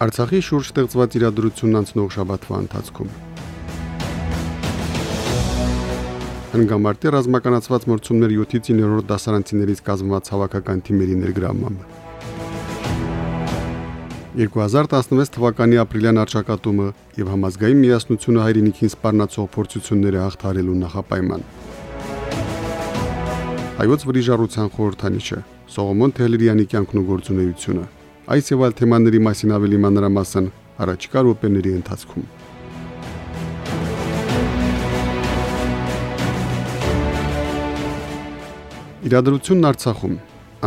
Արցախի շուրջ ստեղծված իրադրությունն անցնող շաբաթվա ընթացքում։ Հնգամարտի ռազմականացված մրցումներ 7-ից 9-րդ դասարանցիներից կազմված հավաքական թիմերի ներգրավմամբ։ 2016 թվականի ապրիլյան արճակատումը եւ համազգային միասնությունը հայրենիքին սպառնացող փորձությունները հաղթարելու նախապայման։ Հայոց վրիժառության խորհրդանիշը Սողոմոն Թելերյանի կյանքն ու գործունեությունը Այս եւ այլ թեմաների մասին ավելի մանրամասն առաջիկա րոպեների ընթացքում։ Իրադրությունն Արցախում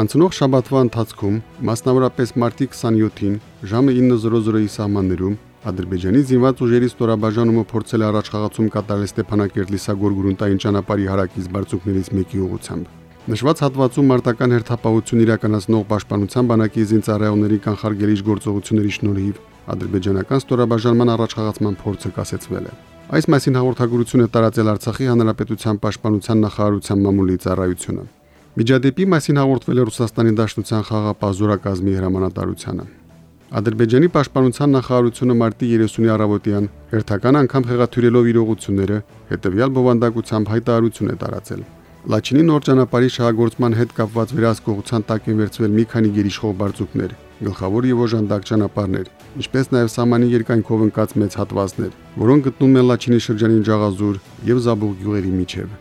Անցնող շաբաթվա ընթացքում, մասնավորապես մարտի 27-ին, ժամը 9:00-ի սահմաններում Ադրբեջանի զինված ուժերի ստորաբաժանումը փորձել է առաջխաղացում կատարել Ստեփանակերտ Լիսագոր գրունտային ճանապարհի հարակից բարձունքներից մեկի ուղությամբ։ Նշված հատվածում մարտական հերթապահություն իրականացնող պաշտպանության բանակի զինծառայողների կանխարգելիչ գործողությունների շնորհիվ ադրբեջանական ստորաբաժանման առաջխաղացման փորձը կասեցվել է։ Այս մասին հաղորդագրություն է տարածել Արցախի Հանրապետության պաշտպանության նախարարության մամուլի ծառայությունը։ Միջադեպի մասին հաղորդվել է Ռուսաստանի Դաշնության խաղապահ զորակազմի հրամանատարությանը։ Ադրբեջանի պաշտպանության նախարարությունը մարտի 30-ի առավոտյան հերթական անգամ խեղաթյուրելով իրողությունները հետևյալ բովանդակությամբ հայտարարություն է տարածել։ Լաչինի նոր ճանապարհի շահագործման հետ կապված վերահսկողության տակ են վերցվել մի քանի գերիշխող բարձուկներ, գլխավոր եւ օժանդակ ճանապարհներ, ինչպես նաեւ սահմանի երկայնքով ընկած մեծ հատվածներ, որոնք գտնվում են Լաչինի շրջանի Ջաղազուր եւ Զաբուղ գյուղերի միջև։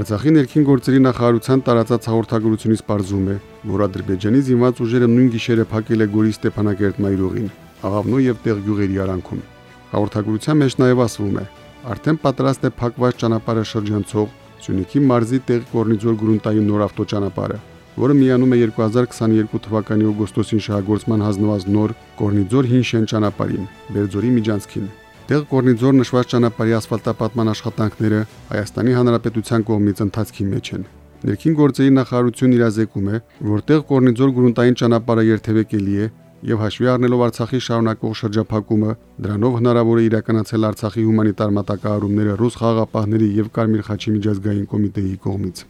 Արցախի ներքին գործերի նախարարության տարածած հաղորդագրությունից պարզում է, որ Ադրբեջանի զինված ուժերը նույն գիշերը փակել է Գորի Ստեփանակերտ մայրուղին, Աղավնո եւ Տեղ գյուղերի արանքում։ Հաղորդագրության մեջ նաեւ ասվում է. արդեն պատրաստ է փակված ճանապարհը շրջանցող Սյունիքի մարզի տեղ Կորնիձոր գրունտային նոր ավտոճանապարհը, որը միանում է 2022 թվականի օգոստոսին շահագործման հանձնված նոր Կորնիձոր հին շեն ճանապարհին, Բերձորի միջանցքին։ Տեղ Կորնիձոր նշված ճանապարհի ասֆալտապատման աշխատանքները Հայաստանի Հանրապետության կողմից ընթացքի մեջ են։ Ներքին գործերի նախարարությունն իրազեկում է, որ տեղ Կորնիձոր գրունտային ճանապարհը երթևեկելի է եւ հաշվի առնելով Արցախի շարունակող շրջափակումը, դրանով հնարավոր է իրականացնել Արցախի հումանիտար մատակարարումները ռուս խաղաղապահների եւ Կարմիր խաչի միջազգային կոմիտեի կողմից։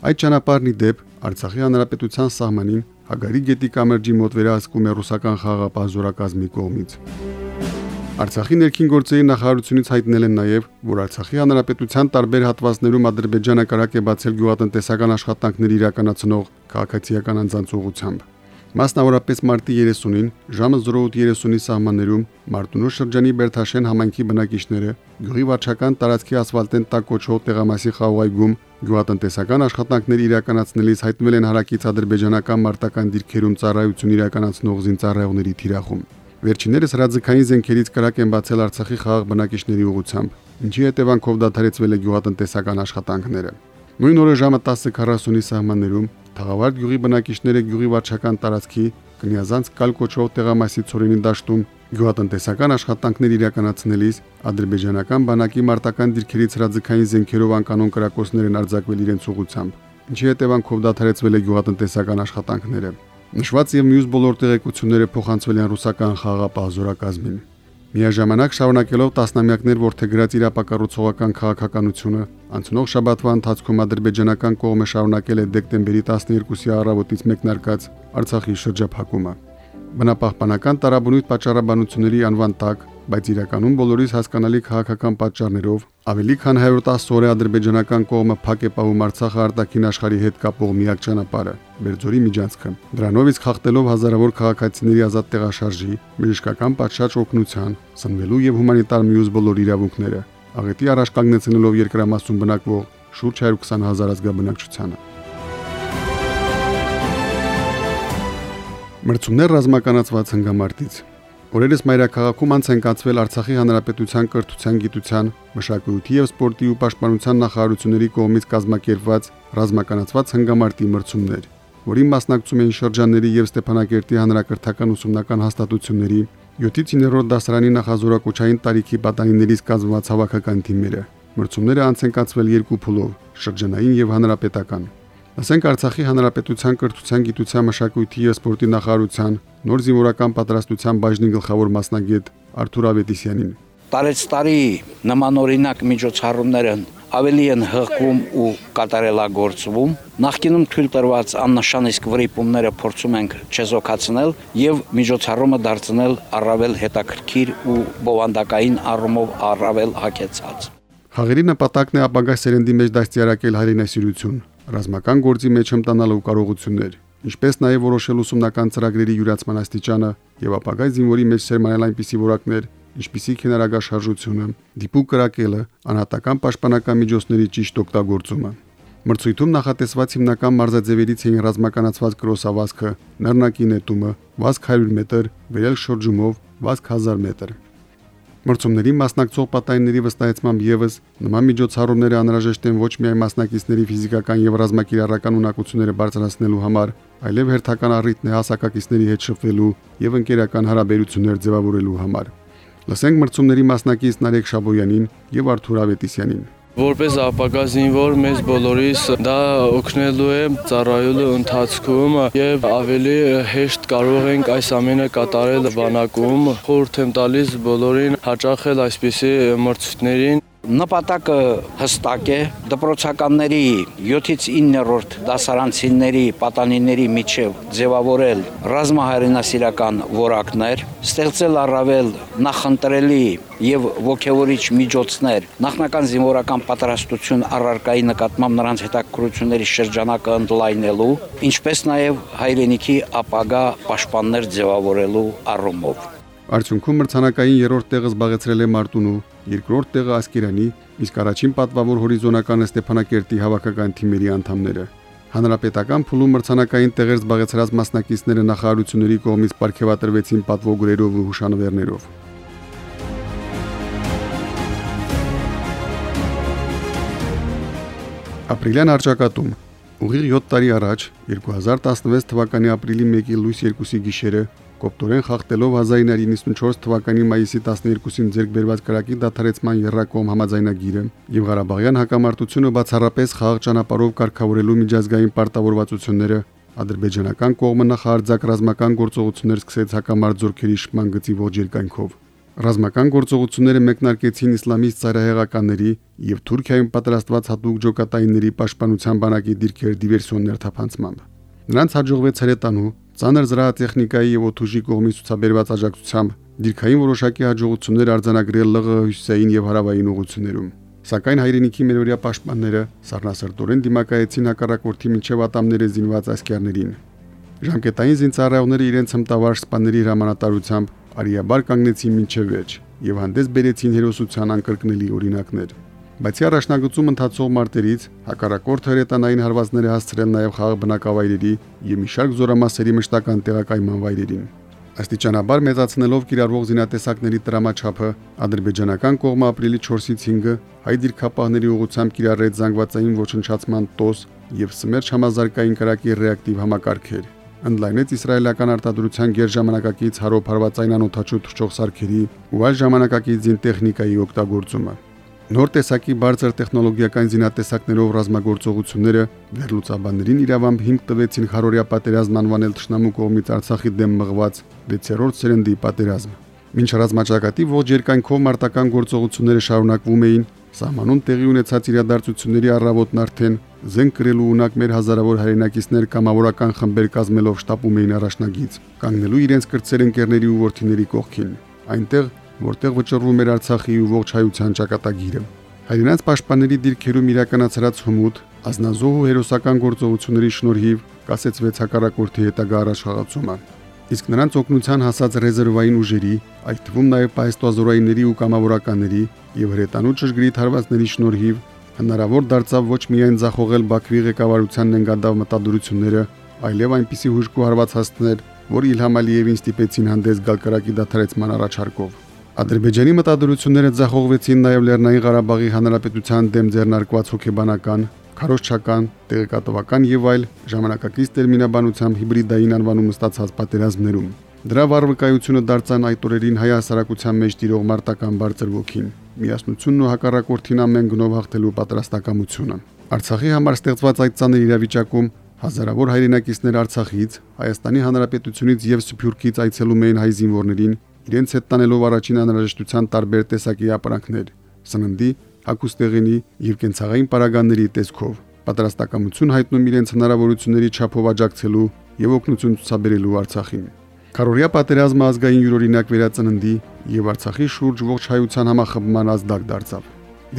Այդ ճանապարհնի դեպ Արցախի հանրապետության սահմանին Հագարի գետի կամրջի մոտ վերահսկում է ռուսական խաղաղապահ զորակազմի կողմից։ Արցախի ներքին գործերի նախարարությունից հայտնել են նաև, որ Արցախի հանրապետության տարբեր հատվածներում Ադրբեջանը կարակ է բացել գյուղատնտեսական աշխատանքներ իրականացնող քաղաքացիական անձանց ուղությամբ։ Մասնավորապես մարտի 30-ին ժամը 08:30-ի սահմաններում Մարտունու շրջանի Բերթաշեն համայնքի բնակիչները գյուղի վարչական տարածքի ասֆալտեն տակ կոչող տեղամասի խաղողայգում գյուղատնտեսական աշխատանքներ իրականացնելիս հայտնվել են հարակից ադրբեջանական մարտական դիրքերում ծառայություն իրականացնող զինծառայողների թիրախում։ Վերջիններս հրաձգային զենքերից կրակ են բացել Արցախի խաղաղ բնակիչների ուղությամբ, ինչի հետևանքով դադարեցվել է գյուղատնտեսական աշխատանքները։ Նույն օրը ժամը 10:40-ի սահմաններում Թաղավարտ գյուղի բնակիչները գյուղի վարչական տարածքի Կնյազանց կալ կոչվող տեղամասի ծորինի դաշտում գյուղատնտեսական աշխատանքներ իրականացնելիս ադրբեջանական բանակի մարտական դիրքերից հրաձգային զենքերով անկանոն կրակոցներ են արձակվել իրենց ուղությամբ, ինչի հետևանքով դադարեցվել է գյուղատնտեսական աշխատանքները։ Նշված եւ մյուս բոլոր տեղեկությունները փոխանցվել են ռուսական խաղաղապահ զորակազմին։ Միաժամանակ շարունակելով տասնամյակներ ворթեգրած իրապակառուցողական քաղաքականությունը, անցնող շաբաթվա ընթացքում ադրբեջանական կողմը շարունակել է դեկտեմբերի 12-ի առավոտից մեկնարկած Արցախի շրջափակումը։ Բնապահպանական տարաբնույթ պատճառաբանությունների անվան տակ բայց իրականում բոլորիս հասկանալի քաղաքական պատճառներով ավելի քան 110 օր է ադրբեջանական կողմը փակ է պահում Արցախը արտաքին աշխարհի հետ կապող միակ ճանապարհը՝ Բերձորի միջանցքը։ Դրանով իսկ խախտելով հազարավոր քաղաքացիների ազատ տեղաշարժի, բժշկական պատշաճ օգնության, սնվելու եւ հումանիտար մյուս բոլոր իրավունքները, աղետի առաջ կանգնեցնելով երկրամասում բնակվող շուրջ 120 հազար ազգաբնակչությանը։ Մրցումներ ռազմականացված հնգամարտից Օրերս մայրաքաղաքում անց են կացվել Արցախի Հանրապետության կրթության, գիտության, մշակույթի եւ սպորտի ու պաշտպանության նախարարությունների կողմից կազմակերպված ռազմականացված հնգամարտի մրցումներ, որին մասնակցում էին շրջանների եւ Ստեփանակերտի հանրակրթական ուսումնական հաստատությունների, 7-ից 9-րդ դասարանի նախազորակոչային տարիքի պատանիներից կազմված հավաքական թիմերը։ Մրցումները անց են կացվել երկու փուլով՝ շրջանային եւ հանրապետական։ Ասենք Արցախի հանրապետության կրթության, գիտության, մշակույթի եւ սպորտի նախարարության նոր զինվորական պատրաստության բաժնի գլխավոր մասնագետ Արթուր Ավետիսյանին։ Տարեց տարի նմանօրինակ միջոցառումները ավելի են հղկվում ու կատարելագործվում։ Նախկինում թույլ տրված աննշան իսկ վրիպումները փորձում ենք չեզոքացնել եւ միջոցառումը դարձնել առավել հետաքրքիր ու բովանդակային առումով առավել հակեցած։ Խաղերի նպատակն է ապագա սերնդի մեջ դաստիարակել հայրենասիրություն, ռազմական գործի մեջ հմտանալու կարողություններ, ինչպես նաև որոշել ուսումնական ծրագրերի յուրացման աստիճանը եւ ապագա զինվորի մեջ սերմանել այնպիսի որակներ, ինչպիսիք են արագաշարժությունը, դիպուկ կրակելը, անհատական պաշտպանական միջոցների ճիշտ օգտագործումը։ Մրցույթում նախատեսված հիմնական մարզաձևերից էին ռազմականացված կրոսավազքը, նռնակի նետումը, վազք 100 մետր, վերել շրջումով, վազք 1000 մետր։ Մրցումների մասնակցող պատայինների վստահեցմամբ եւս նման միջոցառումները անհրաժեշտ են ոչ միայն մասնակիցների ֆիզիկական եւ ռազմակիրառական ունակությունները բարձրացնելու համար, այլև հերթական առիթն է հասակակիցների հետ շփվելու եւ ընկերական հարաբերություններ ձևավորելու համար։ Լսենք մրցումների մասնակից Նարեկ Շաբոյանին եւ Արթուր Ավետիսյանին։ Որպես ապագա զինվոր մեզ բոլորիս դա օգնելու է ծառայելու ընթացքում եւ ավելի հեշտ կարող ենք այս ամենը կատարել բանակում։ Խորհուրդ եմ տալիս բոլորին հաճախել այսպիսի մրցույթներին Նպատակը հստակ է. դպրոցականների 7-ից 9-րդ դասարանցիների պատանիների միջև ձևավորել ռազմահայրենասիրական որակներ, ստեղծել առավել նախընտրելի եւ ողջավորիչ միջոցներ, նախնական զինվորական պատրաստություն առարկայի նկատմամբ նրանց հետաքրությունների շրջանակը ընդլայնելու, ինչպես նաեւ հայրենիքի ապագա պաշտպաններ ձևավորելու առումով։ Արդյունքում մրցանակային երրորդ տեղը զբաղեցրել է Մարտունու, երկրորդ տեղը Ասկերանի, իսկ առաջին պատվավոր հորիզոնականը Ստեփանակերտի հավաքական թիմերի անդամները։ Հանրապետական փուլում մրցանակային տեղեր զբաղեցրած մասնակիցները նախարարությունների կողմից ապարգևատրվեցին պատվոգրերով ու հուշանվերներով։ Ապրիլյան արճակատում Ուղիղ 7 տարի առաջ 2016 թվականի ապրիլի 1-ի լույս 2-ի գիշերը Կոպտորեն խախտելով 1994 թվականի մայիսի 12-ին ձեռք բերված կրակի դադարեցման երրակողմ համաձայնագիրը եւ Ղարաբաղյան հակամարտությունը բացառապես խաղաղ ճանապարհով կարգավորելու միջազգային պարտավորվածությունները ադրբեջանական կողմը նախարարձակ ռազմական գործողություններ սկսեց հակամարտ զորքերի շփման գծի ողջ երկայնքով։ Ռազմական գործողությունները մեկնարկեցին իսլամիստ ծայրահեղականների եւ Թուրքիայում պատրաստված հատուկ ջոկատայինների պաշտպանության բանակի դիրքեր դիվերսիոններ թափանցմամբ։ Նրանց հաջողվեց հրետանու Ծանր զրահատեխնիկայի եւ օթուժի կողմից ցուցաբերված աջակցությամբ դիրքային որոշակի հաջողություններ արձանագրել ԼՂ հյուսային եւ հարավային ուղություններում։ Սակայն հայրենիքի մերօրյա պաշտպանները սառնասրտորեն դիմակայեցին հակառակորդի միջև ատամները զինված ասկերներին։ Ժամկետային զինծառայողները իրենց հմտավար սպաների հրամանատարությամբ արիաբար կանգնեցին մինչև վերջ եւ հանդես բերեցին հերոսության անկրկնելի օրինակներ։ Բացի առաջնագծում ընթացող մարտերից հակառակորդ հրետանային հարվածները հասցրել նաև խաղ բնակավայրերի եւ մի շարք զորամասերի մշտական տեղակայման վայրերին։ Աստիճանաբար մեծացնելով կիրառվող զինատեսակների տրամաչափը, ադրբեջանական կողմը ապրիլի 4-ից 5-ը հայ դիրքապահների ուղությամբ կիրառեց զանգվածային ոչնչացման տոս եւ սմերջ համազարգային կրակի ռեակտիվ համակարգեր։ Ընդլայնեց իսրայելական արտադրության գերժամանակակից հարոբ հարվածային անօթաչու թռչող սարքերի ու այլ ժամանակակից զինտեխնիկայի օգտագործումը։ Նոր տեսակի բարձր տեխնոլոգիական զինատեսակներով ռազմագործողությունները վերլուծաբաններին իրավամբ հիմք տվեցին Խարորիա պատերազմն անվանել ճշնամու կողմից Արցախի դեմ մղված 6-րդ սերնդի պատերազմը։ Մինչ ռազմաճակատի ողջ երկայնքով մարտական գործողությունները շարունակվում էին, սահմանում տեղի ունեցած իրադարձությունների առավոտն արդեն զենք կրելու ունակ մեր հազարավոր հայրենակիցներ կամավորական խմբեր կազմելով շտապում էին առաջնագից, կանգնելու իրենց կրծեր ընկերների ու ворթիների կողքին։ Այնտեղ որտեղ վճռվում էր Արցախի ու ողջ հայության ճակատագիրը։ Հայրենաց պաշտպանների դիրքերում իրականացրած հումուտ, ազնազոհ ու հերոսական գործողությունների շնորհիվ կասեցվեց հակառակորդի հետագա առաջխաղացումը։ Իսկ նրանց օգնության հասած ռեզերվային ուժերի, այդ թվում նաև պայստոազորայինների ու կամավորականների եւ հրետանու ճշգրիտ հարվածների շնորհիվ հնարավոր դարձավ ոչ միայն ձախողել Բաքվի ղեկավարությանն ընկադավ մտադրությունները, այլև այնպիսի հուժկու հարված հասցնել, որ Իլհամ Ալիևին ստիպեցին հանդես գալ կրակի դադարեցման առաջարկով։ Ադրբեջանի մտադրությունները ձախողվեցին նաև Լեռնային Ղարաբաղի Հանրապետության դեմ ձեռնարկված հոգեբանական, քարոշչական, տեղեկատվական եւ այլ ժամանակակից տերմինաբանությամբ հիբրիդային անվանում ստացած պատերազմներում։ Դրա վարվկայությունը դարձան այդ օրերին հայ հասարակության մեջ տիրող մարտական բարձր ոգին, միասնությունն ու հակառակորդին ամեն գնով հաղթելու պատրաստակամությունը։ Արցախի համար ստեղծված այդ ցաներ իրավիճակում հազարավոր հայրենակիցներ Արցախից, Հայաստանի Հանրապետությունից եւ Սփյուռքից այցելում էին հայ զինվորներին, իրենց հետ տանելով առաջին անհրաժեշտության տարբեր տեսակի ապրանքներ՝ սննդի, հագուստեղենի եւ կենցաղային պարագաների տեսքով պատրաստակամություն հայտնում իրենց հնարավորությունների չափով աջակցելու եւ օգնություն ցուցաբերելու Արցախին։ Կարորիա պատերազմը ազգային յուրօրինակ վերածննդի եւ Արցախի շուրջ ողջ հայության համախմբման ազդակ դարձավ։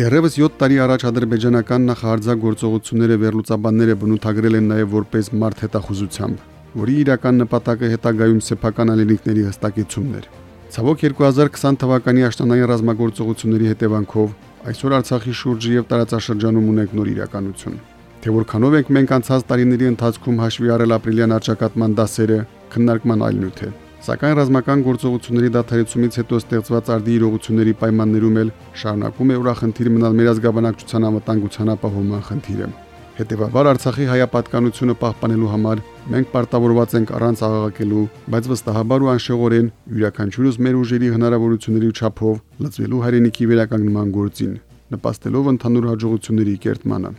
Դեռևս 7 տարի առաջ ադրբեջանական նախահարձագործողությունները վերլուծաբանները բնութագրել են նաև որպես մարդ հետախուզությամբ, որի իրական նպատակը հետագայում սեփական ալիքների հստակեցումն էր։ Ցավոք 2020 թվականի աշտանային ռազմագործողությունների հետևանքով այսօր Արցախի շուրջը եւ տարածաշրջանում ունենք նոր իրականություն։ Թե որքանով ենք մենք անցած տարիների ընթացքում հաշվի առել ապրիլյան արճակատման դասերը, քննարկման այլ նյութ է։ Սակայն ռազմական գործողությունների դադարեցումից հետո ստեղծված արդի իրողությունների պայմաններում էլ շարունակում է ուրախնդիր մնալ մեր ազգաբնակչության անվտանգության ապահովման խնդիրը։ Հետևաբար Արցախի հայապատկանությունը պահպանելու համար մենք պարտավորված ենք առանց աղաղակելու, բայց վստահաբար ու անշեղորեն յուրաքանչյուրս մեր ուժերի հնարավորությունների չափով լծվելու հայրենիքի վերականգնման գործին, նպաստելով ընդհանուր հաջողությունների կերտմանը։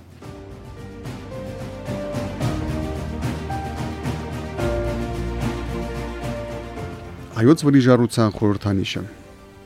Հայոց վրիժառության խորհրդանիշը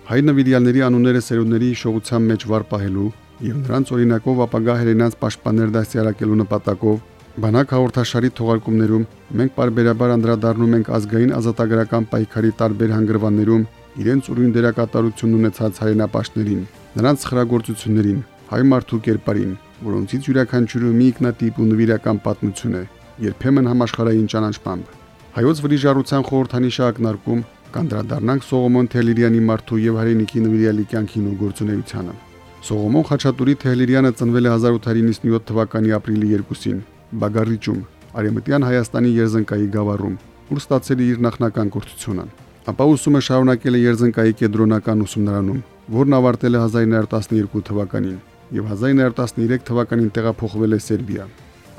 հայ նվիրյալների անունները սերունդների հիշողության մեջ վար պահելու եւ նրանց օրինակով ապագա հերենանց պաշտպաններ դասյարակելու նպատակով բանակ հաղորդաշարի թողարկումներում մենք բարբերաբար անդրադառնում ենք ազգային ազատագրական պայքարի տարբեր հանգրվաններում իրենց ուրույն դերակատարություն ունեցած հայրենապաշտներին, նրանց խրագործություններին, հայ մարդու կերպարին, որոնցից յուրաքանչյուրը մի ինքնատիպ ու նվիրական պատմություն է, երբեմն համաշխարհային ճանաչմամբ։ Հայոց վրիժառության խորհրդանիշը ակնարկում կանդրադառնանք Սողոմոն Թելիրյանի մարդու եւ հայրենիքի նվիրյալի կյանքին ու գործունեությանը։ Սողոմոն Խաչատուրի Թեհլիրյանը ծնվել է 1897 թվականի ապրիլի 2-ին Բագարիճում, Արեմտյան Հայաստանի Երզնկայի գավառում, ուր ստացել է իր նախնական կրթությունը։ Ապա ուսումը շարունակել է Երզնկայի կենտրոնական ուսումնարանում, որն ավարտել է 1912 թվականին եւ 1913 թվականին տեղափոխվել է Սերբիա։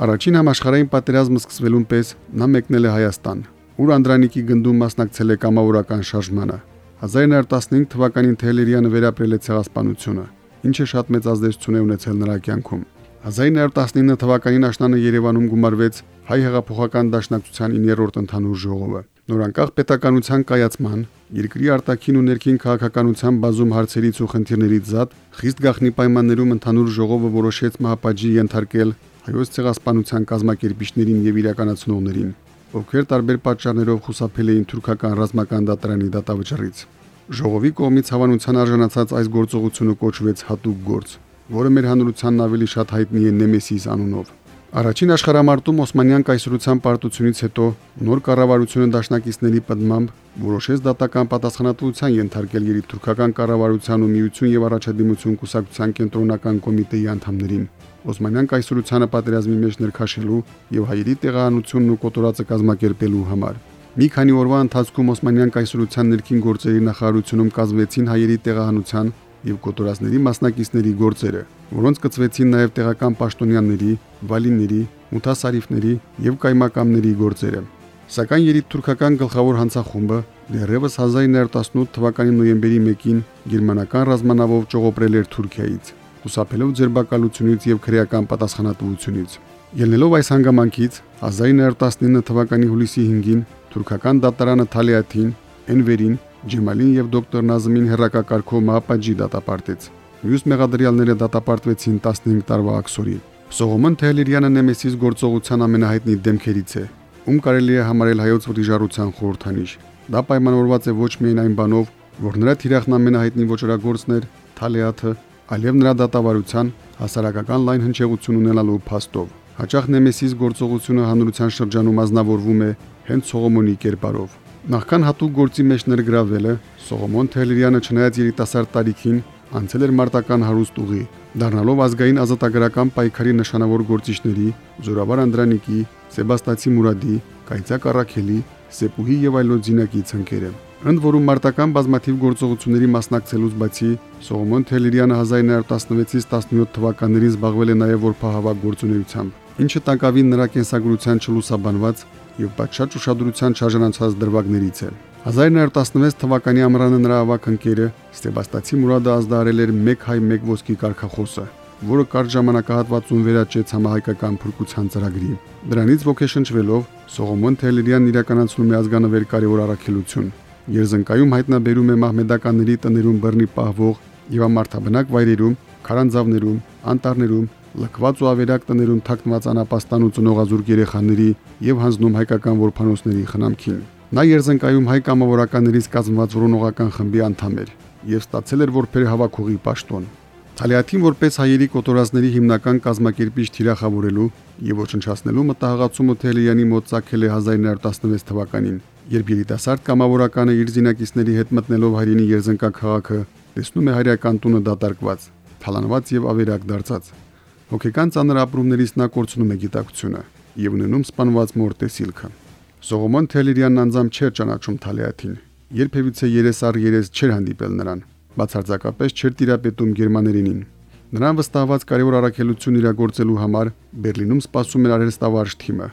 Առաջին համաշխարհային պատերազմը սկսվելուն պես նա մեկնել է Հայաստան, ուր Անդրանիկի գնդում մասնակցել է կամավորական շարժմանը։ 1915 թվականին Թեհլիրյանը վերապրել է ցեղասպանությունը ինչը շատ մեծ ազդեցություն է ունեցել նրա կյանքում։ 1919 թվականին աշնանը Երևանում գումարվեց հայ հեղափոխական դաշնակցության 9-րդ ընդհանուր ժողովը։ Նորանկախ պետականության կայացման, երկրի արտաքին ու ներքին քաղաքականության բազում հարցերից ու խնդիրներից զատ խիստ գաղտնի պայմաններում ընդհանուր ժողովը որոշեց մահապատժի ենթարկել հայոց ցեղասպանության կազմակերպիչներին եւ իրականացնողներին, ովքեր տարբեր պատճառներով խուսափել էին թուրքական ռազմական դատարանի դատավճռից։ Ժողովի կողմից հավանության արժանացած այս գործողությունը կոչվեց հատուկ գործ, որը մեր հանրությանն ավելի շատ հայտնի է Նեմեսիս անունով։ Առաջին աշխարհամարտում Օսմանյան կայսրության պարտությունից հետո նոր կառավարությունը դաշնակիցների պնդմամբ որոշեց դատական պատասխանատվության ենթարկել երիտուրքական կառավարության ու միություն եւ առաջադիմություն կուսակցության կենտրոնական կոմիտեի անդամներին։ Օսմանյան կայսրությանը պատերազմի մեջ ներքաշելու եւ հայերի տեղահանությունն ու կոտորածը կազմակերպելու համար։ Մի քանի օրվա ընթացքում Օսմանյան կայսրության ներքին գործերի նախարարությունում կազմվեցին հայերի տեղահանության եւ կոտորածների մասնակիցների գործերը, որոնց կծվեցին նաեւ տեղական պաշտոնյաների, վալիների, մութասարիֆների եւ կայմակամների գործերը։ Սակայն երիտուրքական գլխավոր հանցախումբը դեռևս 1918 թվականի նոյեմբերի 1-ին գերմանական ռազմանավով ճողոպրել էր Թուրքիայից, խուսափելով ձերբակալությունից եւ քրեական պատասխանատվությունից։ Ելնելով այս հանգամանքից 1919 թվականի հուլիսի 5-ին թուրքական դատարանը Թալիաթին, Էնվերին, Ջեմալին եւ դոկտոր Նազմին հերակակարգով մահապատժի դատապարտեց։ Մյուս մեղադրյալները դատապարտվեցին 15 տարվա աքսորի։ Սողոմոն Թելիրյանը Նեմեսիս գործողության ամենահայտնի դեմքերից է, ում կարելի է համարել հայոց վրիժառության խորհրդանիշ։ Դա պայմանավորված է ոչ միայն այն բանով, որ նրա թիրախն ամենահայտնի ոչրագործն էր Թալիաթը, այլև նրա դատավարության հասարակական լայն հնչեղություն ունենալու փաստով։ Հաճախ Նեմեսիս գործողությունը հանրության շրջանում ազնվորվում է հենց Սողոմոնի կերպարով։ Նախքան հատուկ գործի մեջ ներգրավելը Սողոմոն Թելիրյանը չնայած երիտասարդ տարիքին անցել էր մարտական հարուստ ուղի, դառնալով ազգային ազատագրական պայքարի նշանավոր գործիչների Զորավար Անդրանիկի, Սեբաստացի Մուրադի, Կայծակ Արաքելի, Սեպուհի եւ այլոց զինակի ցնկերը։ Ընդ որում մարտական բազմաթիվ գործողությունների մասնակցելուց բացի Սողոմոն Թելիրյանը 1916-ից 17 թվականներին զբաղվել է նաև որփահավաք գործունեությամբ, ինչը տակավին նրա կենսագրության չլուսաբանված եւ պատշաճ ուշադրության չարժանացած դրվագներից է։ 1916 թվականի ամռանը նրա ավակ ընկերը Ստեբաստացի Մուրադը ազդարել էր 1 հայ 1 ոսկի կարգախոսը, որը կարճ ժամանակահատվածում վերաճեց համահայկական փրկության ծրագրի։ Դրանից ոգեշնչվելով Սողոմոն Թելերյանն իրականացնում է ազգանվեր կարևոր առաքելություն։ Երզնկայում հայտնաբերում է մահմեդականների տներում բռնի պահվող եւ ամարտաբնակ վայրերում, քարանձավներում, անտառներում, լքված ու ավերակ տներում թաքնված անապաստան ու ծնողազուրկ երեխաների եւ հանձնում հայկական որփանոցների խնամքին։ Նա Երզնկայում հայ կամավորականներից կազմված որոնողական խմբի անդամ էր եւ ստացել էր որբեր հավաքողի պաշտոն։ Թալիաթին որպես հայերի կոտորածների հիմնական կազմակերպիչ թիրախավորելու եւ ոչնչացնելու մտահղացումը Թելյանի մոտ ցակել է 1916 թվականին, երբ երիտասարդ կամավորականը իր զինակիցների հետ մտնելով հայրենի Երզնկա քաղաքը տեսնում է հայրական տունը դատարկված, թալանված եւ ավերակ դարձած։ Հոգեկան ծանր ապրումներից նա կորցնում է գիտակցությունը եւ ունենում սպանված մոր տեսիլքը։ Սողոմոն Թելիրյանն անձամբ չէր ճանաչում Թալիաթին, երբևիցե երես առ երես չէր հանդիպել նրան, բացարձակապես չէր տիրապետում գերմաներենին։ Նրան վստահված կարևոր առաքելություն իրագործելու համար Բերլինում սպասում էր արհեստավարժ թիմը,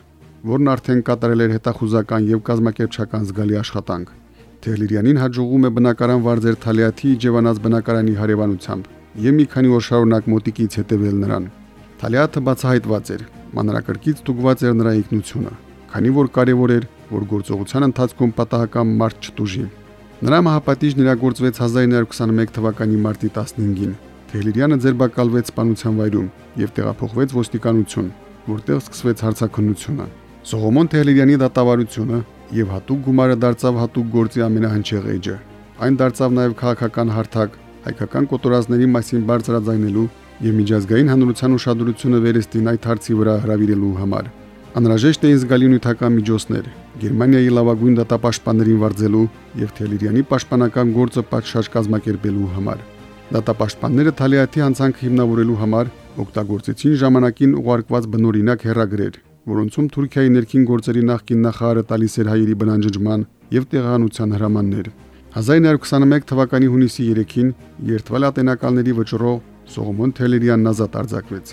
որն արդեն կատարել էր հետախուզական եւ կազմակերպչական զգալի աշխատանք։ Թեղլիրյանին հաջողում է բնակարան վարձեր Թալիաթի Ջևանած բնակարանի հարևանությամբ եւ մի քանի օր շարունակ մոտիկից հետևել նրան։ Թալիաթը բացահայտված էր, մանրակրկից ստուգված էր նրա ինքնությունը, քանի որ կարևոր էր, որ գործողության ընթացքում պատահական մարդ չտուժի։ Նրա մահապատիժն իրագործվեց 1921 թվականի մարտի 15-ին։ Թեղլիրյանը ձերբակալվեց սպանության վայրում եւ տեղափոխվեց ոստիկանություն, որտեղ սկսվեց հարցակնությունը։ Սողոմոն Թեղլիրյանի դատավարությունը եւ հատուկ գումարը դարձավ հատուկ գործի ամենահնչեղ էջը։ Այն դարձավ նաեւ քաղաքական հարթակ հայկական կոտորածների մասին բարձրաձայնելու եւ միջազգային հանրության ուշադրությունը վերստին այդ հարցի վրա հravirելու համար։ Անհրաժեշտ էին զգալի նյութական միջոցներ Գերմանիայի լավագույն դատապաշտպաններին վարձելու եւ Թելիրյանի պաշտպանական գործը պատշաճ կազմակերպելու համար։ Դատապաշտպանները Թալիաթի հանցանքը հիմնավորելու համար օգտագործեցին ժամանակին ուղարկված բնօրինակ հերագրեր, որոնցում Թուրքիայի ներքին գործերի նախկին նախարարը տալիս էր հայերի բնանջջման եւ տեղանության հրամաններ։ 1921 թվականի հունիսի 3-ին երթվել ատենակալների վճռող Սողոմոն Թելերյանն ազատ արձակվեց։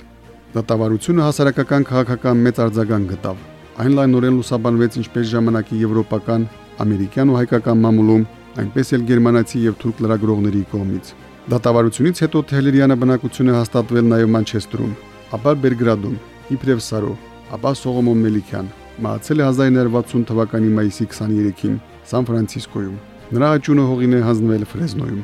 Դատավարությունը հասարակական քաղաքական մեծ արձագանք գտավ։ Այն լայնորեն լուսաբանվեց ինչպես ժամանակի եվրոպական, ամերիկյան ու հայկական մամուլում, այնպես էլ գերմանացի եւ թուրք լրագրողների կողմից։ Դատավարությունից հետո Թելերյանը բնակություն է հաստատվել նաև Մանչեստրում, ապա Բերգրադում, իբրև Սարո, ապա Սողոմոն Մելիքյան մահացել է 1960 թվականի մայիսի 23-ին Սան Ֆրանցիսկոյում։ Նրա աճունը հողին է հանձնվել Ֆրեզնոյում։